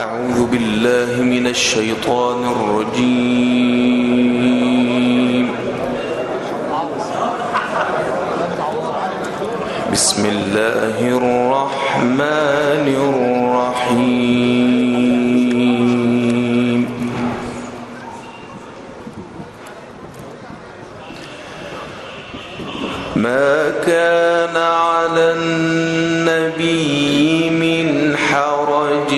أعوذ بالله من الشيطان الرجيم. بسم الله الرحمن الرحيم. ما كان على النبي من حرج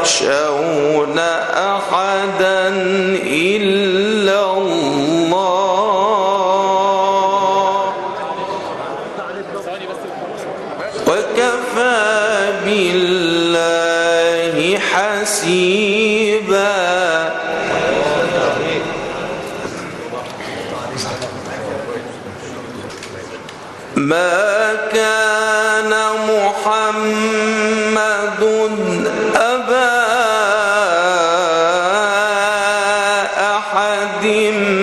تخشون أحدا إلا أيديهم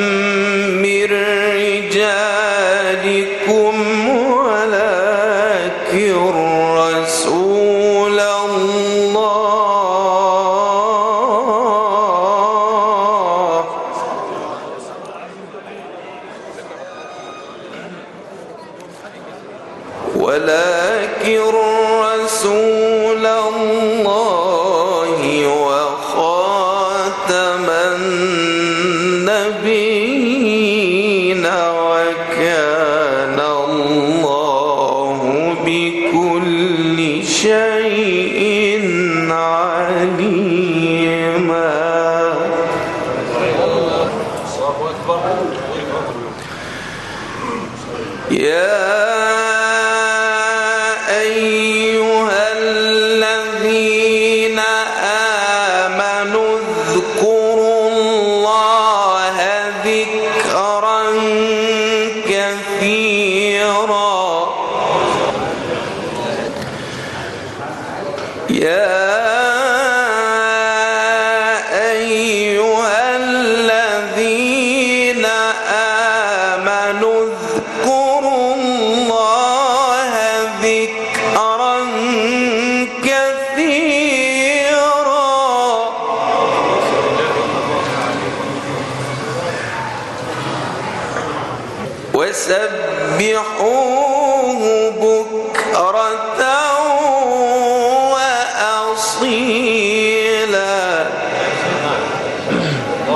yeah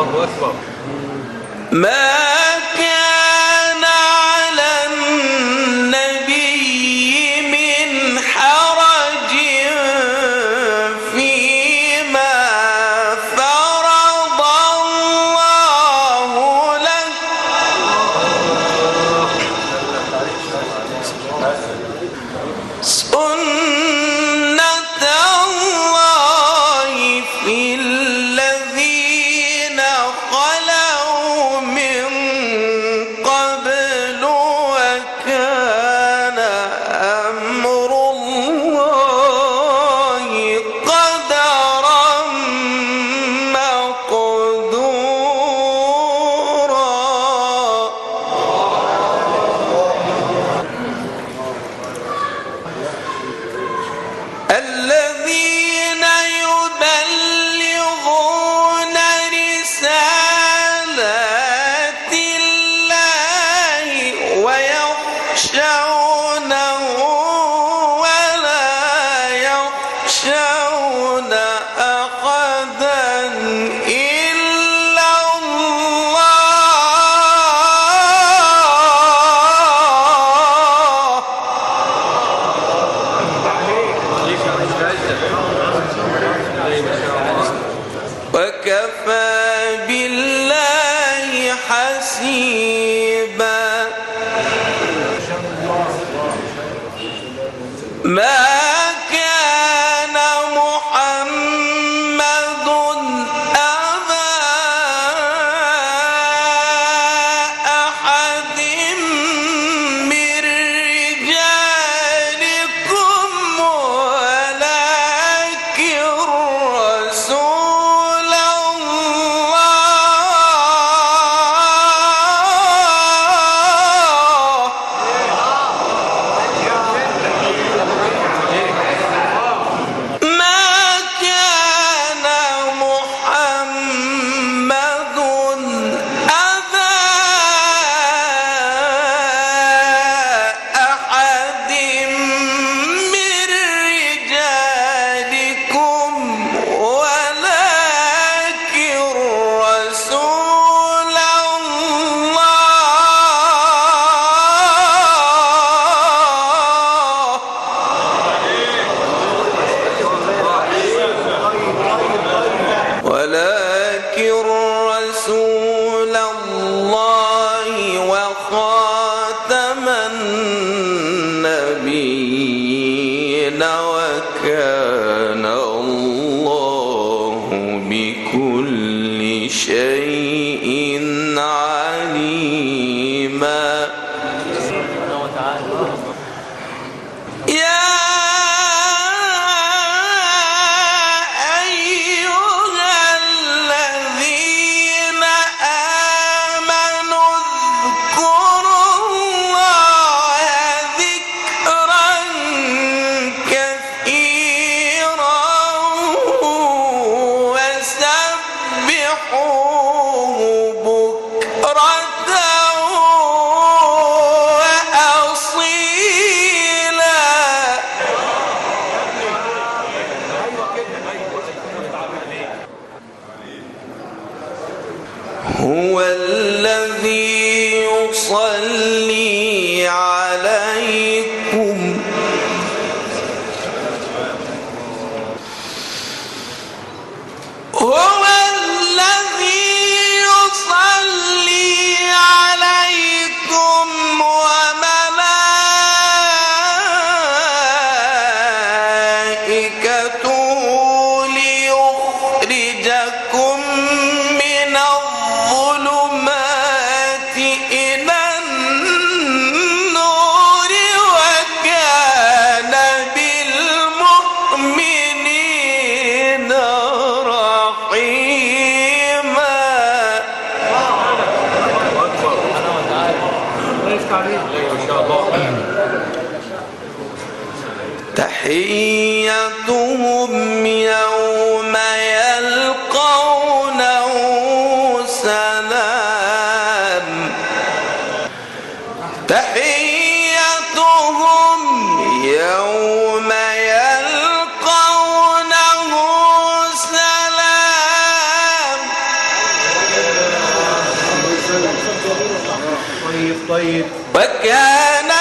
الله أكبر ما يشاءون تحيتهم طيب طيب. وكان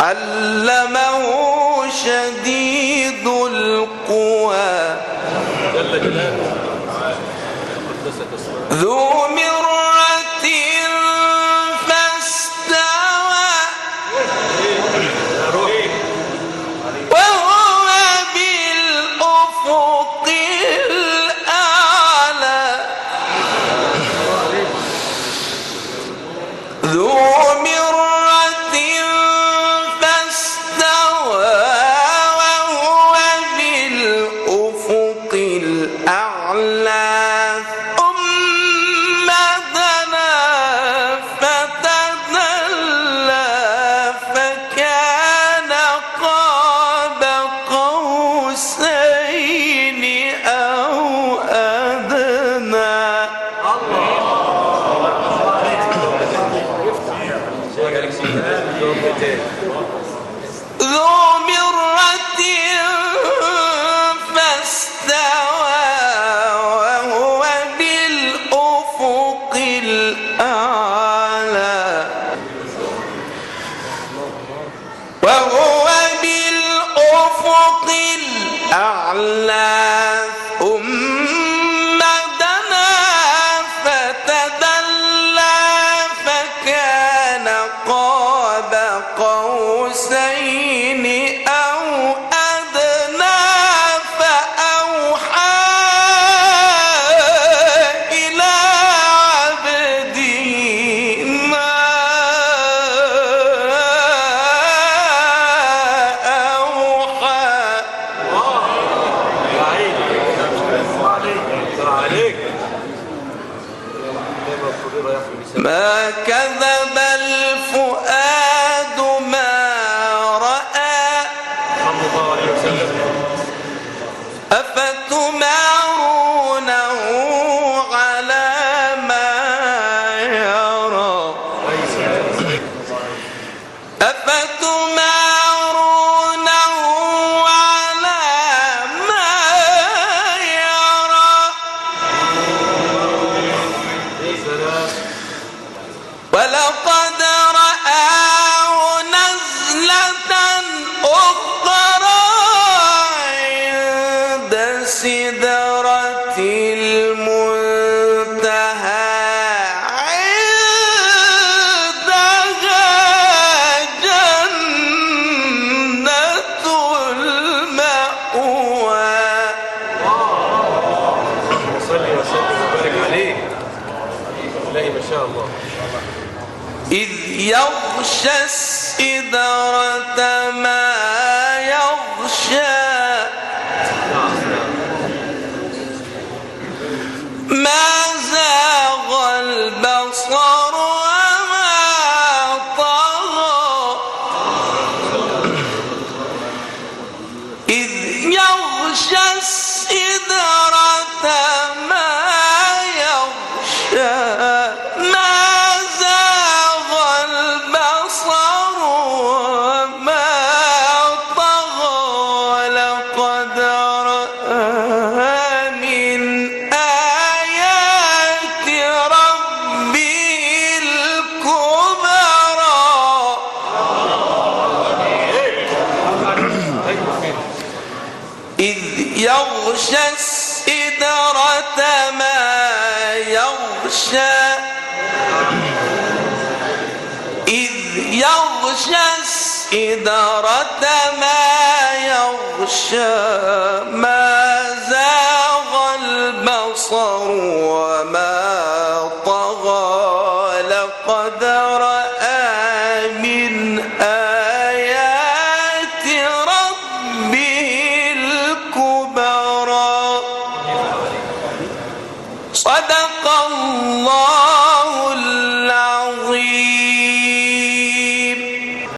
علمه شديد القوى. ذو شاء إذ يغشى السدرة ما يغشى يغشى السدرة ما يغشى ما زال